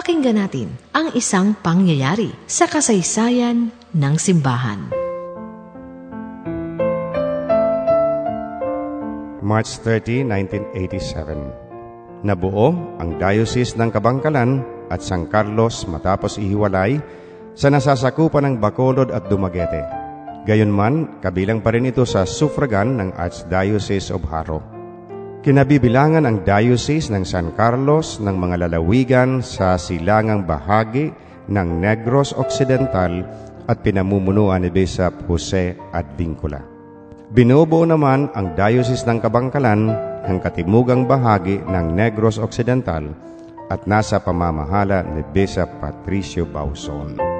Pakinggan natin ang isang pangyayari sa kasaysayan ng simbahan. March 30, 1987 Nabuo ang Diocese ng Kabangkalan at San Carlos matapos ihiwalay sa nasasakupan ng Bacolod at Dumaguete. Gayunman, kabilang pa rin ito sa suffragan ng Archdiocese of Haro. Kinabibilangan ang Diocese ng San Carlos ng mga lalawigan sa silangang bahagi ng Negros Occidental at pinamumunuan ni Bishop Jose Advincula. Binubuo naman ang Diocese ng Kabangkalan ang katimugang bahagi ng Negros Occidental at nasa pamamahala ni Bishop Patricio Bauson.